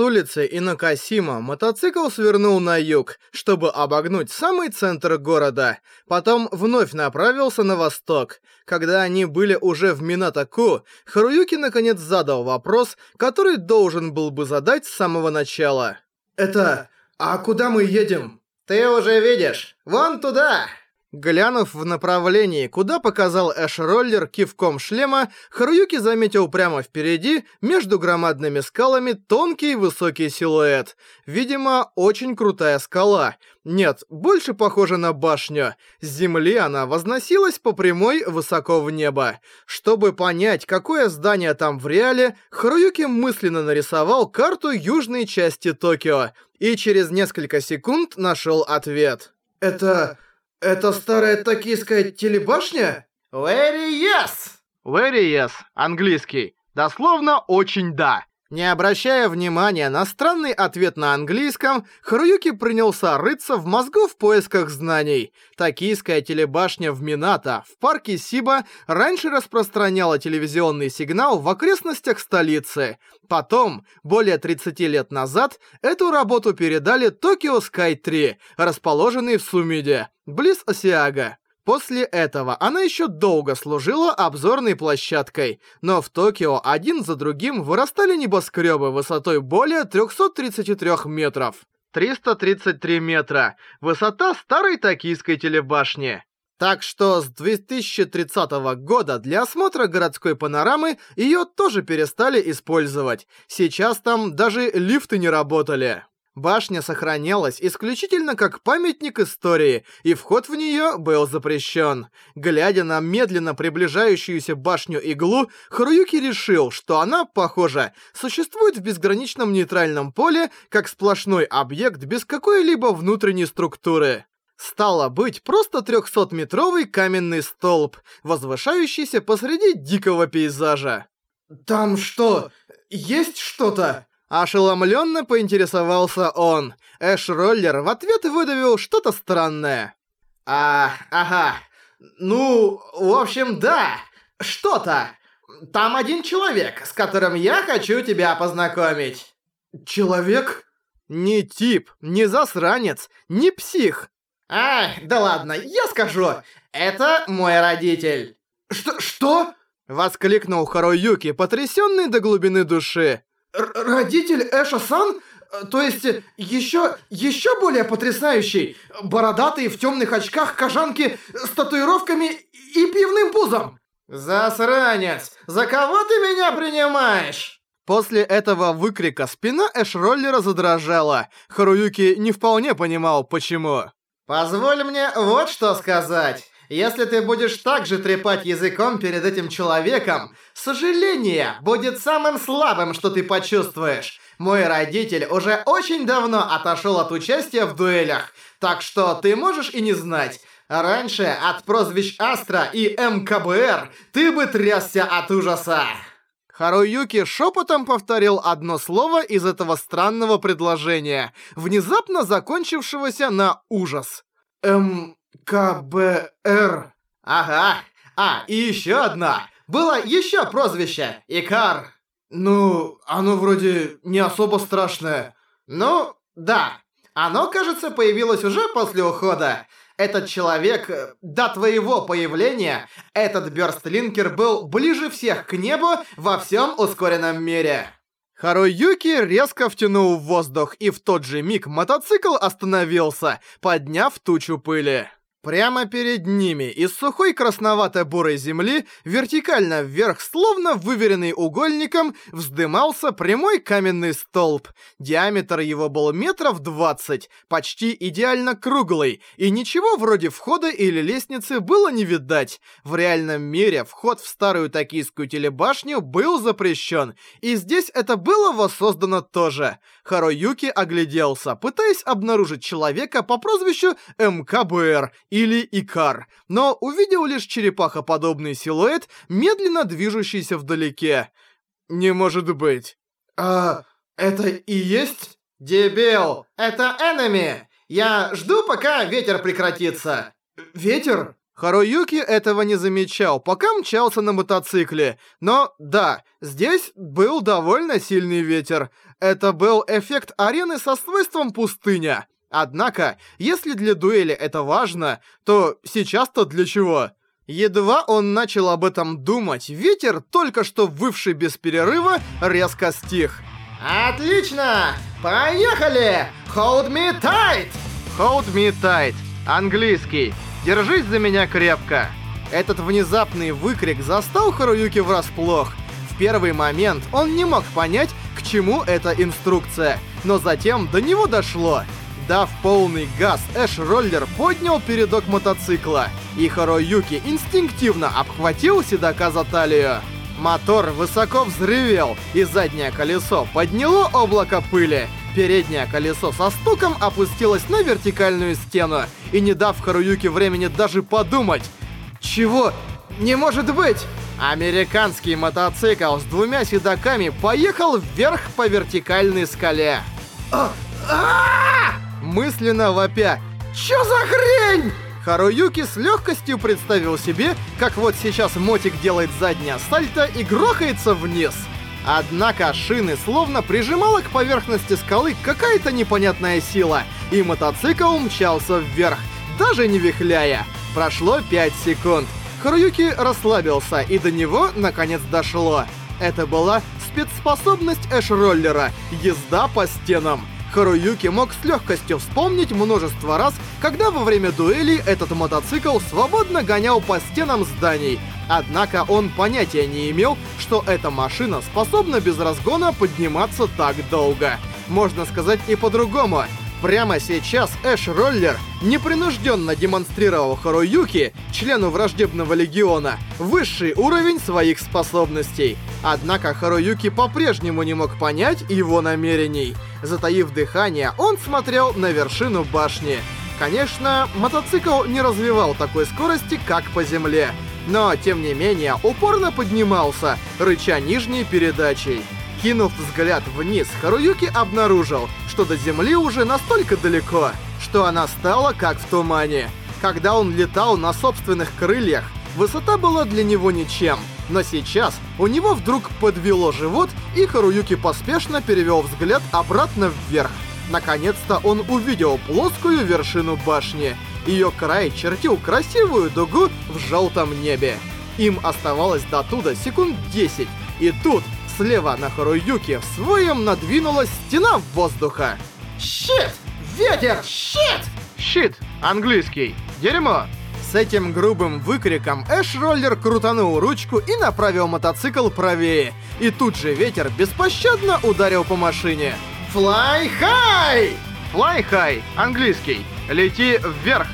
улицы Инокасима мотоцикл свернул на юг, чтобы обогнуть самый центр города. Потом вновь направился на восток. Когда они были уже в Минатаку, Харуюки наконец задал вопрос, который должен был бы задать с самого начала. «Это... а куда мы едем?» «Ты уже видишь. Вон туда!» Глянув в направлении, куда показал Эш-роллер кивком шлема, Харуюки заметил прямо впереди, между громадными скалами, тонкий высокий силуэт. Видимо, очень крутая скала. Нет, больше похожа на башню. С земли она возносилась по прямой высоко в небо. Чтобы понять, какое здание там в реале, Харуюки мысленно нарисовал карту южной части Токио и через несколько секунд нашел ответ. «Это...» «Это старая токийская телебашня?» «Лэри Ес!» «Лэри Ес, английский. Дословно «очень да». Не обращая внимания на странный ответ на английском, Харуюки принялся рыться в мозгу в поисках знаний. Токийская телебашня в Минато в парке Сиба раньше распространяла телевизионный сигнал в окрестностях столицы. Потом, более 30 лет назад, эту работу передали Токио Скай 3, расположенный в Сумиде, близ Осиага. После этого она еще долго служила обзорной площадкой, но в Токио один за другим вырастали небоскребы высотой более 333 метров. 333 метра. Высота старой токийской телебашни. Так что с 2030 года для осмотра городской панорамы ее тоже перестали использовать. Сейчас там даже лифты не работали. Башня сохранялась исключительно как памятник истории, и вход в нее был запрещен. Глядя на медленно приближающуюся башню-иглу, Харуюки решил, что она, похоже, существует в безграничном нейтральном поле, как сплошной объект без какой-либо внутренней структуры. Стало быть, просто 300-метровый каменный столб, возвышающийся посреди дикого пейзажа. «Там что, есть что-то?» Ошеломленно поинтересовался он. Эш-роллер в ответ выдавил что-то странное. «А, ага. Ну, в общем, да. Что-то. Там один человек, с которым я хочу тебя познакомить». «Человек?» «Не тип, не засранец, не псих». «Ай, да ладно, я скажу. Это мой родитель». «Что? Что?» Воскликнул Харуюки, потрясённый до глубины души родитель Эша-сан, э, то есть э, еще, еще более потрясающий, бородатый в темных очках кожанки э, с татуировками и пивным пузом. «Засранец! За кого ты меня принимаешь?» После этого выкрика спина Эшроллера задрожала. Харуюки не вполне понимал, почему. «Позволь мне вот что сказать. Если ты будешь так же трепать языком перед этим человеком, сожаление будет самым слабым, что ты почувствуешь. Мой родитель уже очень давно отошел от участия в дуэлях, так что ты можешь и не знать. Раньше от прозвищ Астра и МКБР ты бы трясся от ужаса. Харуюки шепотом повторил одно слово из этого странного предложения, внезапно закончившегося на ужас. Эм, КБР. Ага. А, и еще одна. Было еще прозвище. Икар. Ну, оно вроде не особо страшное. Ну, да. Оно, кажется, появилось уже после ухода. Этот человек, э, до твоего появления, этот Бёрстлинкер был ближе всех к небу во всем ускоренном мире. Харуюки резко втянул в воздух, и в тот же миг мотоцикл остановился, подняв тучу пыли. Прямо перед ними из сухой красновато-бурой земли, вертикально вверх, словно выверенный угольником, вздымался прямой каменный столб. Диаметр его был метров 20, почти идеально круглый, и ничего вроде входа или лестницы было не видать. В реальном мире вход в старую токийскую телебашню был запрещен, и здесь это было воссоздано тоже. Харуюки огляделся, пытаясь обнаружить человека по прозвищу МКБР или Икар, но увидел лишь черепахоподобный силуэт, медленно движущийся вдалеке. Не может быть. А, это и есть? Дебил, это Энеми! Я жду, пока ветер прекратится. Ветер? Харуюки этого не замечал, пока мчался на мотоцикле. Но да, здесь был довольно сильный ветер. Это был эффект арены со свойством пустыня. Однако, если для дуэли это важно, то сейчас-то для чего? Едва он начал об этом думать, ветер, только что вывший без перерыва, резко стих. «Отлично! Поехали! Hold me tight!» «Hold me tight» — английский. Держись за меня крепко!» Этот внезапный выкрик застал Харуюки врасплох. В первый момент он не мог понять, к чему эта инструкция, но затем до него дошло. Дав полный газ, Эш-роллер поднял передок мотоцикла, и Харуюки инстинктивно обхватил седока за талию. Мотор высоко взревел, и заднее колесо подняло облако пыли, Переднее колесо со стуком опустилось на вертикальную стену, и не дав Харуюке времени даже подумать. Чего? Не может быть! Американский мотоцикл с двумя седаками поехал вверх по вертикальной скале. А -а -а Мысленно вопя. Чё за хрень? Харуюки с легкостью представил себе, как вот сейчас мотик делает заднее сальто и грохается вниз. Однако шины словно прижимала к поверхности скалы какая-то непонятная сила, и мотоцикл умчался вверх, даже не вихляя. Прошло 5 секунд. Харуюки расслабился, и до него наконец дошло. Это была спецспособность Эш-роллера — езда по стенам. Харуюки мог с легкостью вспомнить множество раз, когда во время дуэли этот мотоцикл свободно гонял по стенам зданий, Однако он понятия не имел, что эта машина способна без разгона подниматься так долго. Можно сказать и по-другому. Прямо сейчас Эш Роллер непринужденно демонстрировал Харуюки, члену враждебного легиона, высший уровень своих способностей. Однако Харуюки по-прежнему не мог понять его намерений. Затаив дыхание, он смотрел на вершину башни. Конечно, мотоцикл не развивал такой скорости, как по земле но, тем не менее, упорно поднимался, рыча нижней передачей. Кинув взгляд вниз, Харуюки обнаружил, что до земли уже настолько далеко, что она стала как в тумане. Когда он летал на собственных крыльях, высота была для него ничем. Но сейчас у него вдруг подвело живот, и Харуюки поспешно перевел взгляд обратно вверх. Наконец-то он увидел плоскую вершину башни. Ее край чертил красивую дугу в желтом небе. Им оставалось до туда секунд 10. И тут, слева на Харуюке, в своем надвинулась стена воздуха. Щит! Ветер! Щит! Щит! Английский. Дерьмо! С этим грубым выкриком Эш-роллер крутанул ручку и направил мотоцикл правее. И тут же ветер беспощадно ударил по машине. Fly high! Fly high, английский, лети вверх.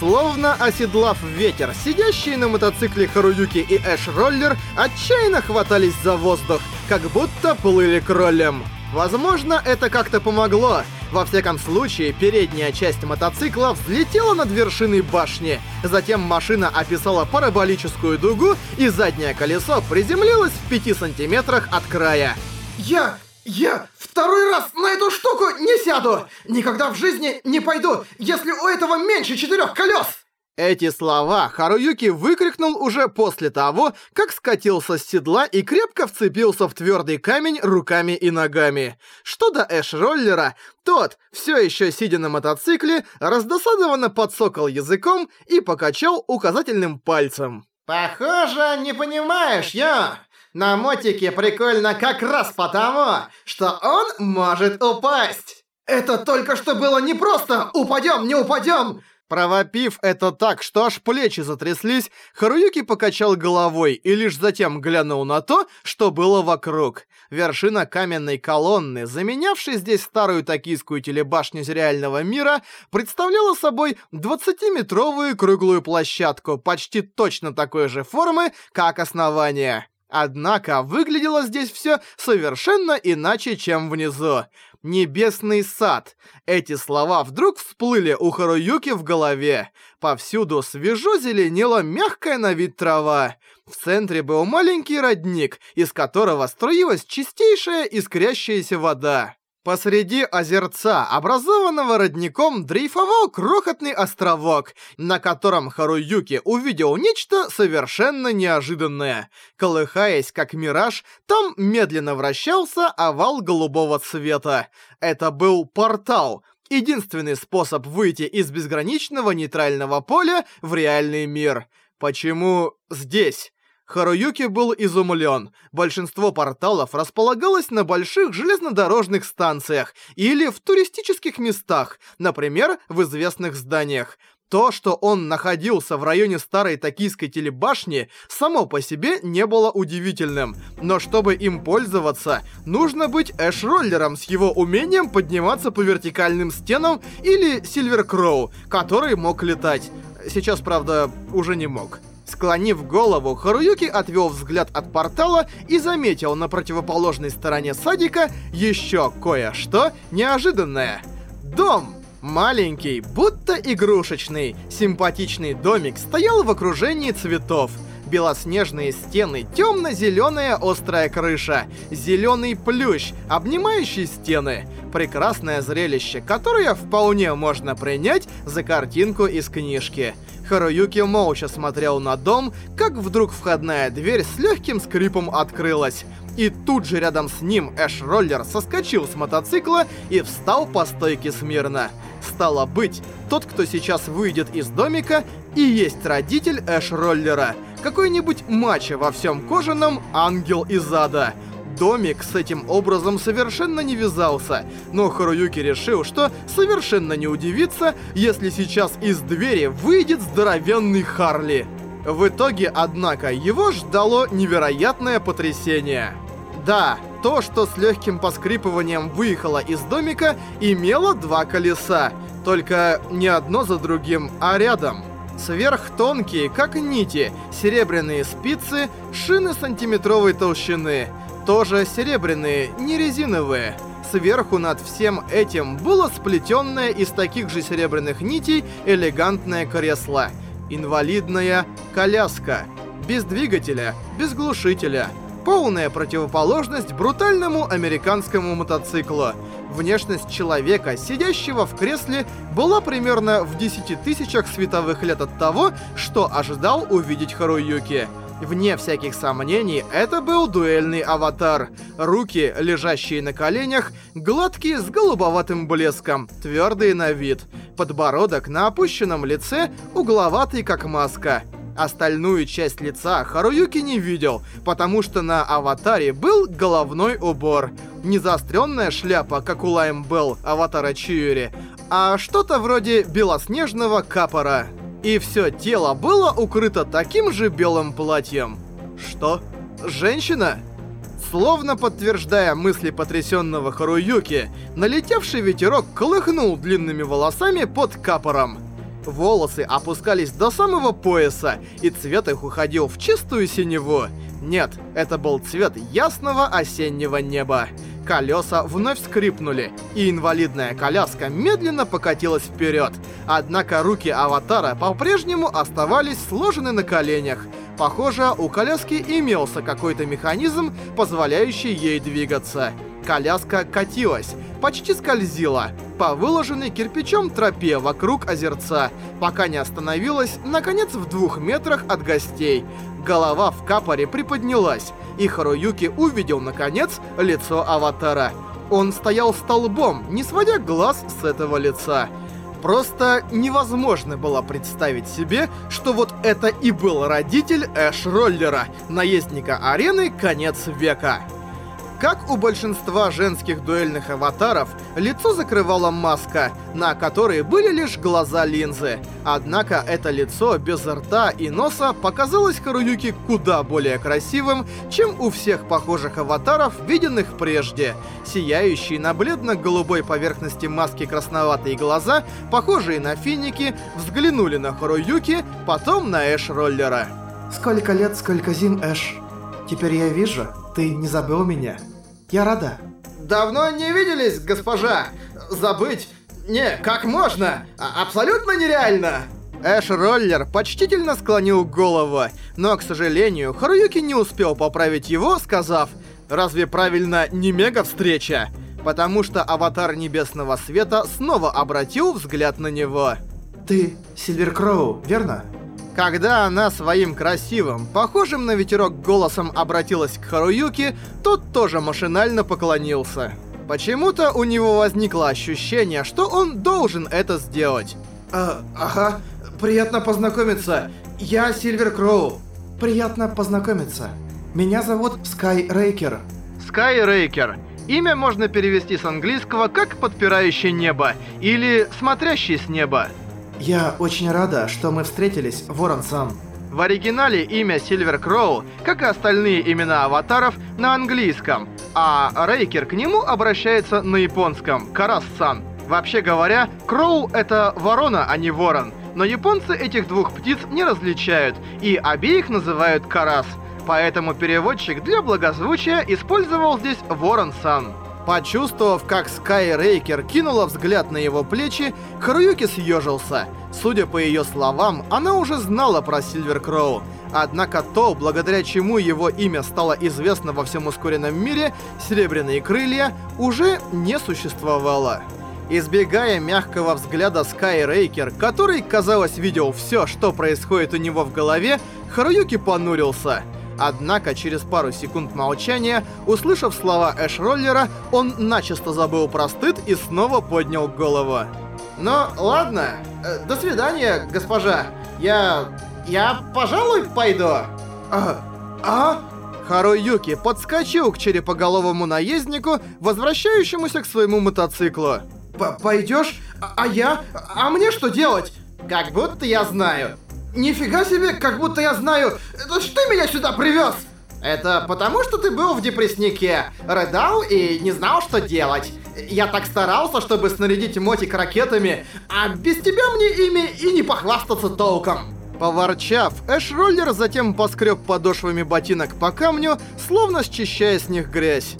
Словно оседлав ветер, сидящие на мотоцикле Харуюки и Эш Роллер отчаянно хватались за воздух, как будто плыли кролем. Возможно, это как-то помогло. Во всяком случае, передняя часть мотоцикла взлетела над вершиной башни. Затем машина описала параболическую дугу, и заднее колесо приземлилось в 5 сантиметрах от края. «Я я второй раз на эту штуку не сяду! Никогда в жизни не пойду, если у этого меньше четырех колес! Эти слова Харуюки выкрикнул уже после того, как скатился с седла и крепко вцепился в твердый камень руками и ногами. Что до Эш-роллера, тот, все еще сидя на мотоцикле, раздосадованно подсокал языком и покачал указательным пальцем. «Похоже, не понимаешь, я на мотике прикольно как раз потому, что он может упасть. Это только что было не просто «упадём, не упадём», Провопив это так, что аж плечи затряслись, Харуюки покачал головой и лишь затем глянул на то, что было вокруг. Вершина каменной колонны, заменявшей здесь старую токийскую телебашню из реального мира, представляла собой 20-метровую круглую площадку почти точно такой же формы, как основание. Однако выглядело здесь все совершенно иначе, чем внизу. «Небесный сад». Эти слова вдруг всплыли у Харуюки в голове. Повсюду свежо зеленела мягкая на вид трава. В центре был маленький родник, из которого струилась чистейшая искрящаяся вода. Посреди озерца, образованного родником, дрейфовал крохотный островок, на котором Харуюки увидел нечто совершенно неожиданное. Колыхаясь как мираж, там медленно вращался овал голубого цвета. Это был портал, единственный способ выйти из безграничного нейтрального поля в реальный мир. Почему здесь? Харуюки был изумлен. Большинство порталов располагалось на больших железнодорожных станциях или в туристических местах, например, в известных зданиях. То, что он находился в районе старой токийской телебашни, само по себе не было удивительным. Но чтобы им пользоваться, нужно быть эш-роллером с его умением подниматься по вертикальным стенам или Сильверкроу, который мог летать. Сейчас, правда, уже не мог. Склонив голову, Харуюки отвел взгляд от портала и заметил на противоположной стороне садика еще кое-что неожиданное. Дом! Маленький, будто игрушечный, симпатичный домик стоял в окружении цветов. Белоснежные стены, темно-зеленая острая крыша, зеленый плющ, обнимающий стены. Прекрасное зрелище, которое вполне можно принять за картинку из книжки. Харуюки молча смотрел на дом, как вдруг входная дверь с легким скрипом открылась. И тут же рядом с ним Эш Роллер соскочил с мотоцикла и встал по стойке смирно. Стало быть, тот, кто сейчас выйдет из домика, и есть родитель Эш Роллера. Какой-нибудь мачо во всем кожаном ангел из ада. Домик с этим образом совершенно не вязался, но Харуюки решил, что совершенно не удивится, если сейчас из двери выйдет здоровенный Харли. В итоге, однако, его ждало невероятное потрясение. Да, то, что с легким поскрипыванием выехало из домика, имело два колеса. Только не одно за другим, а рядом. Сверхтонкие, как нити, серебряные спицы, шины сантиметровой толщины — тоже серебряные, не резиновые. Сверху над всем этим было сплетенное из таких же серебряных нитей элегантное кресло. Инвалидная коляска. Без двигателя, без глушителя. Полная противоположность брутальному американскому мотоциклу. Внешность человека, сидящего в кресле, была примерно в 10 тысячах световых лет от того, что ожидал увидеть Харуюки. Вне всяких сомнений, это был дуэльный аватар. Руки, лежащие на коленях, гладкие с голубоватым блеском, твердые на вид. Подбородок на опущенном лице, угловатый как маска. Остальную часть лица Харуюки не видел, потому что на аватаре был головной убор. Не заостренная шляпа, как у Лайм Белл, аватара Чиури, а что-то вроде белоснежного капора. И все тело было укрыто таким же белым платьем. Что? Женщина? Словно подтверждая мысли потрясенного Харуюки, налетевший ветерок колыхнул длинными волосами под капором. Волосы опускались до самого пояса, и цвет их уходил в чистую синеву. Нет, это был цвет ясного осеннего неба. Колеса вновь скрипнули, и инвалидная коляска медленно покатилась вперед. Однако руки аватара по-прежнему оставались сложены на коленях. Похоже, у коляски имелся какой-то механизм, позволяющий ей двигаться. Коляска катилась, почти скользила, по выложенной кирпичом тропе вокруг озерца, пока не остановилась, наконец, в двух метрах от гостей. Голова в капоре приподнялась, и Харуюки увидел, наконец, лицо аватара. Он стоял столбом, не сводя глаз с этого лица. Просто невозможно было представить себе, что вот это и был родитель Эш-роллера, наездника арены конец века. Как у большинства женских дуэльных аватаров, лицо закрывала маска, на которой были лишь глаза линзы. Однако это лицо без рта и носа показалось Харуюке куда более красивым, чем у всех похожих аватаров, виденных прежде. Сияющие на бледно-голубой поверхности маски красноватые глаза, похожие на финики, взглянули на Харуюки, потом на Эш-роллера. «Сколько лет, сколько зим, Эш. Теперь я вижу, ты не забыл меня». Я рада. Давно не виделись, госпожа. Забыть... Не, как можно? А абсолютно нереально. Эш Роллер почтительно склонил голову, но, к сожалению, Харуюки не успел поправить его, сказав «Разве правильно не мега-встреча?» Потому что Аватар Небесного Света снова обратил взгляд на него. «Ты Сильвер Кроу, верно?» Когда она своим красивым, похожим на ветерок голосом обратилась к Харуюке, тот тоже машинально поклонился. Почему-то у него возникло ощущение, что он должен это сделать. А, ага, приятно познакомиться. Я Сильвер Кроу. Приятно познакомиться. Меня зовут Скай Рейкер. Скай Рейкер. Имя можно перевести с английского как «подпирающий небо» или «смотрящий с неба». Я очень рада, что мы встретились, Ворон-сан. В оригинале имя Сильвер Кроу, как и остальные имена аватаров, на английском, а Рейкер к нему обращается на японском, Карас-сан. Вообще говоря, Кроу — это ворона, а не ворон. Но японцы этих двух птиц не различают, и обеих называют Карас. Поэтому переводчик для благозвучия использовал здесь Ворон-сан. Почувствовав, как Скайрейкер кинула взгляд на его плечи, Харуюки съежился. Судя по ее словам, она уже знала про Сильвер Кроу. Однако то, благодаря чему его имя стало известно во всем ускоренном мире, «Серебряные крылья» уже не существовало. Избегая мягкого взгляда Скайрейкер, который, казалось, видел все, что происходит у него в голове, Харуюки понурился — Однако через пару секунд молчания, услышав слова Эш-роллера, он начисто забыл про стыд и снова поднял голову. «Ну, ладно. Э, до свидания, госпожа. Я... я, пожалуй, пойду». «А? А?» Харуюки подскочил к черепоголовому наезднику, возвращающемуся к своему мотоциклу. «Пойдешь? А, а я? А мне что делать?» «Как будто я знаю. Нифига себе, как будто я знаю, это что меня сюда привез? Это потому, что ты был в депресснике, рыдал и не знал, что делать. Я так старался, чтобы снарядить мотик ракетами, а без тебя мне ими и не похвастаться толком. Поворчав, Эш-роллер затем поскреб подошвами ботинок по камню, словно счищая с них грязь.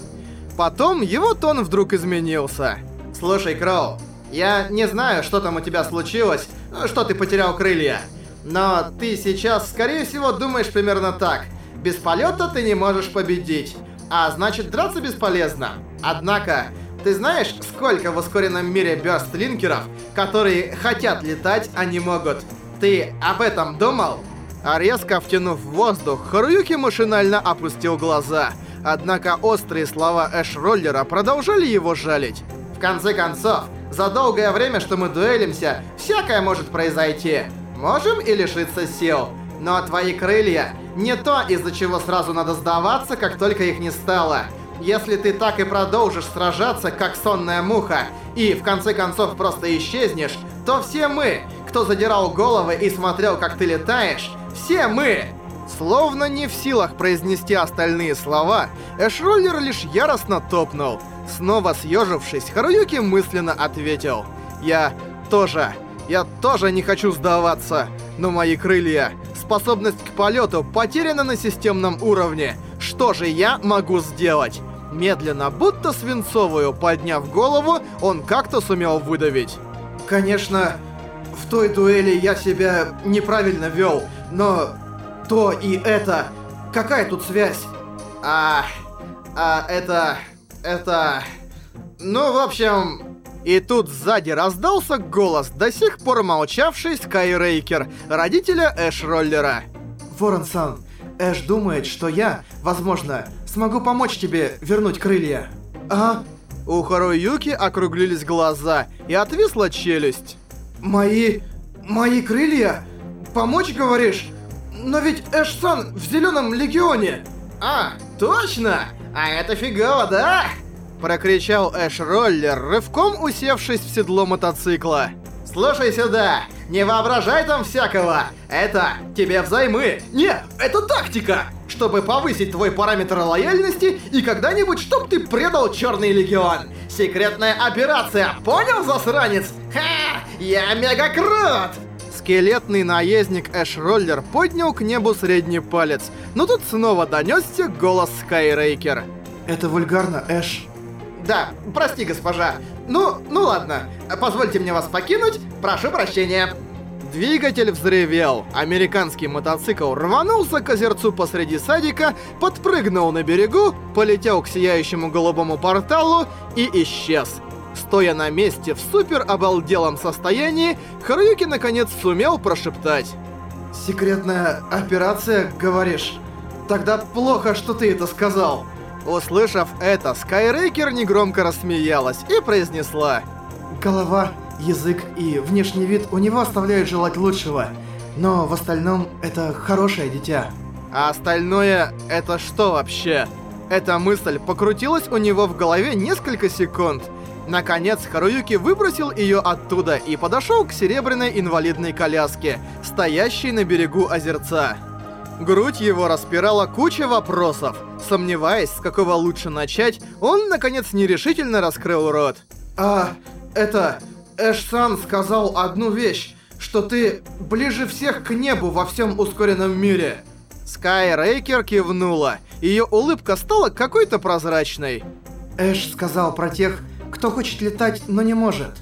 Потом его тон вдруг изменился. «Слушай, Кроу, я не знаю, что там у тебя случилось, что ты потерял крылья». Но ты сейчас, скорее всего, думаешь примерно так. Без полета ты не можешь победить, а значит драться бесполезно. Однако, ты знаешь, сколько в ускоренном мире бёрстлинкеров, которые хотят летать, а не могут? Ты об этом думал? А резко втянув воздух, Харуюки машинально опустил глаза. Однако острые слова Эш-роллера продолжали его жалить. В конце концов, за долгое время, что мы дуэлимся, всякое может произойти можем и лишиться сил. Но твои крылья не то, из-за чего сразу надо сдаваться, как только их не стало. Если ты так и продолжишь сражаться, как сонная муха, и в конце концов просто исчезнешь, то все мы, кто задирал головы и смотрел, как ты летаешь, все мы... Словно не в силах произнести остальные слова, Эшроллер лишь яростно топнул. Снова съежившись, Харуюки мысленно ответил. «Я тоже...» Я тоже не хочу сдаваться. Но мои крылья, способность к полету потеряна на системном уровне. Что же я могу сделать? Медленно, будто свинцовую, подняв голову, он как-то сумел выдавить. Конечно, в той дуэли я себя неправильно вел, но то и это... Какая тут связь? А... А это... Это... Ну, в общем, и тут сзади раздался голос, до сих пор молчавший Скайрейкер, родителя Эш-роллера. «Ворон-сан, Эш думает, что я, возможно, смогу помочь тебе вернуть крылья». «А?» У Харуюки округлились глаза и отвисла челюсть. «Мои... мои крылья? Помочь, говоришь? Но ведь Эш-сан в Зеленом Легионе!» «А, точно! А это фигово, да?» Прокричал Эш Роллер, рывком усевшись в седло мотоцикла. «Слушай сюда! Не воображай там всякого! Это тебе взаймы! Не, это тактика! Чтобы повысить твой параметр лояльности и когда-нибудь, чтоб ты предал Черный Легион! Секретная операция, понял, засранец? Ха! Я мега крут!» Скелетный наездник Эш-роллер поднял к небу средний палец, но тут снова донесся голос Скайрейкер. «Это вульгарно, Эш. Да, прости, госпожа. Ну, ну ладно. Позвольте мне вас покинуть. Прошу прощения. Двигатель взревел. Американский мотоцикл рванулся к озерцу посреди садика, подпрыгнул на берегу, полетел к сияющему голубому порталу и исчез. Стоя на месте в супер обалделом состоянии, Харуюки наконец сумел прошептать. «Секретная операция, говоришь? Тогда плохо, что ты это сказал». Услышав это, Скайрейкер негромко рассмеялась и произнесла. «Голова, язык и внешний вид у него оставляют желать лучшего, но в остальном это хорошее дитя». А остальное — это что вообще? Эта мысль покрутилась у него в голове несколько секунд. Наконец, Харуюки выбросил ее оттуда и подошел к серебряной инвалидной коляске, стоящей на берегу озерца. Грудь его распирала куча вопросов. Сомневаясь, с какого лучше начать, он, наконец, нерешительно раскрыл рот. «А, это... Эш-сан сказал одну вещь, что ты ближе всех к небу во всем ускоренном мире». Скайрейкер кивнула. Ее улыбка стала какой-то прозрачной. Эш сказал про тех, кто хочет летать, но не может.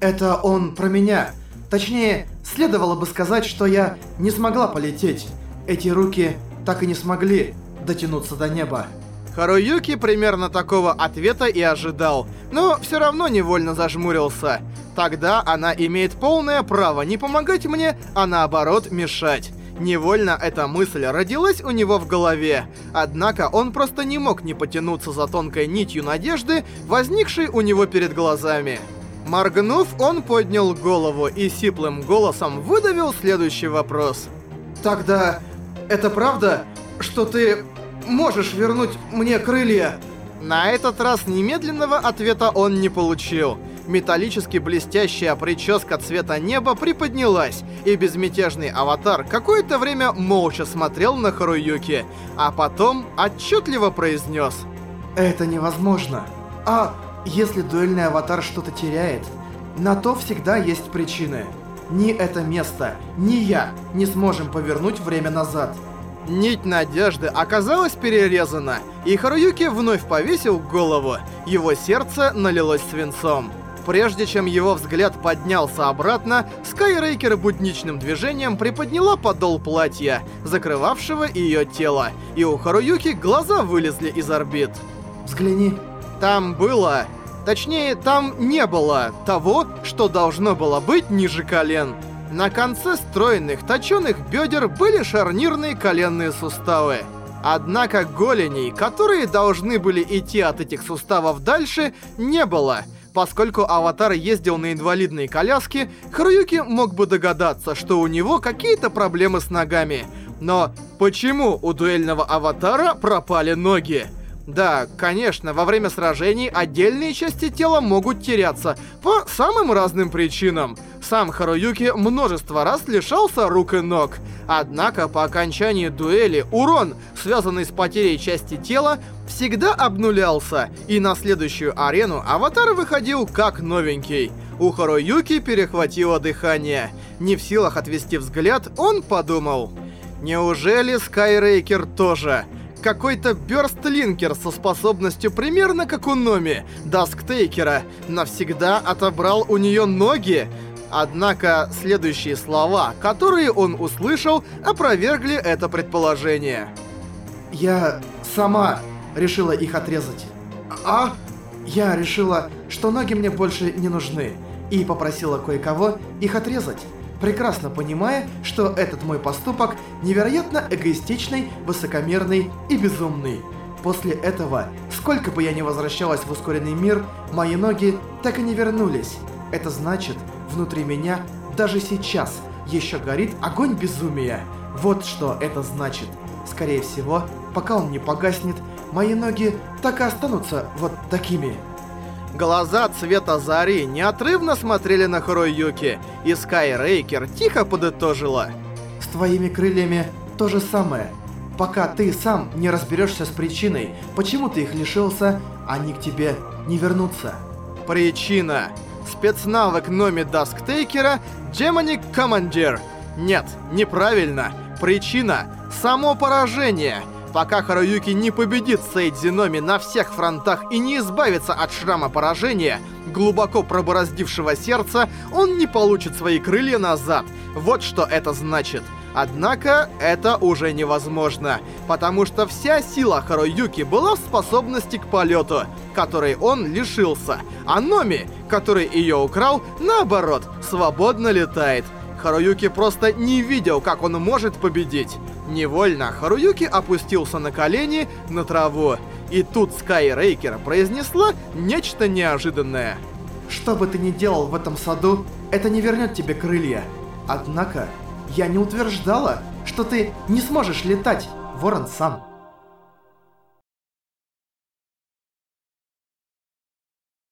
Это он про меня. Точнее, следовало бы сказать, что я не смогла полететь. Эти руки так и не смогли дотянуться до неба. Харуюки примерно такого ответа и ожидал, но все равно невольно зажмурился. Тогда она имеет полное право не помогать мне, а наоборот мешать. Невольно эта мысль родилась у него в голове. Однако он просто не мог не потянуться за тонкой нитью надежды, возникшей у него перед глазами. Моргнув, он поднял голову и сиплым голосом выдавил следующий вопрос. «Тогда это правда, что ты можешь вернуть мне крылья?» На этот раз немедленного ответа он не получил. Металлически блестящая прическа цвета неба приподнялась, и безмятежный аватар какое-то время молча смотрел на Харуюки, а потом отчетливо произнес. «Это невозможно. А если дуэльный аватар что-то теряет, на то всегда есть причины» ни это место, ни я не сможем повернуть время назад. Нить надежды оказалась перерезана, и Харуюки вновь повесил голову. Его сердце налилось свинцом. Прежде чем его взгляд поднялся обратно, Скайрейкер будничным движением приподняла подол платья, закрывавшего ее тело, и у Харуюки глаза вылезли из орбит. «Взгляни». Там было Точнее, там не было того, что должно было быть ниже колен. На конце стройных, точёных бедер были шарнирные коленные суставы. Однако голеней, которые должны были идти от этих суставов дальше, не было. Поскольку Аватар ездил на инвалидной коляске, Харуюки мог бы догадаться, что у него какие-то проблемы с ногами. Но почему у дуэльного Аватара пропали ноги? Да, конечно, во время сражений отдельные части тела могут теряться по самым разным причинам. Сам Харуюки множество раз лишался рук и ног. Однако по окончании дуэли урон, связанный с потерей части тела, всегда обнулялся, и на следующую арену аватар выходил как новенький. У Харуюки перехватило дыхание. Не в силах отвести взгляд, он подумал... Неужели Скайрейкер тоже? какой-то Бёрстлинкер со способностью примерно как у Номи, Дасктейкера, навсегда отобрал у неё ноги. Однако следующие слова, которые он услышал, опровергли это предположение. Я сама решила их отрезать. А? Я решила, что ноги мне больше не нужны, и попросила кое-кого их отрезать прекрасно понимая, что этот мой поступок невероятно эгоистичный, высокомерный и безумный. После этого, сколько бы я ни возвращалась в ускоренный мир, мои ноги так и не вернулись. Это значит, внутри меня даже сейчас еще горит огонь безумия. Вот что это значит. Скорее всего, пока он не погаснет, мои ноги так и останутся вот такими. Глаза цвета зари неотрывно смотрели на Хороюки, и Скайрейкер тихо подытожила. «С твоими крыльями то же самое. Пока ты сам не разберешься с причиной, почему ты их лишился, они к тебе не вернутся». Причина. Спецнавык Номи Дасктейкера Демоник Командир. Нет, неправильно. Причина. Само поражение пока Харуюки не победит Сейдзиноми на всех фронтах и не избавится от шрама поражения, глубоко пробороздившего сердца, он не получит свои крылья назад. Вот что это значит. Однако это уже невозможно, потому что вся сила Харуюки была в способности к полету, которой он лишился, а Номи, который ее украл, наоборот, свободно летает. Харуюки просто не видел, как он может победить. Невольно Харуюки опустился на колени на траву, и тут Скайрейкер произнесла нечто неожиданное. «Что бы ты ни делал в этом саду, это не вернет тебе крылья. Однако, я не утверждала, что ты не сможешь летать, Ворон-сан».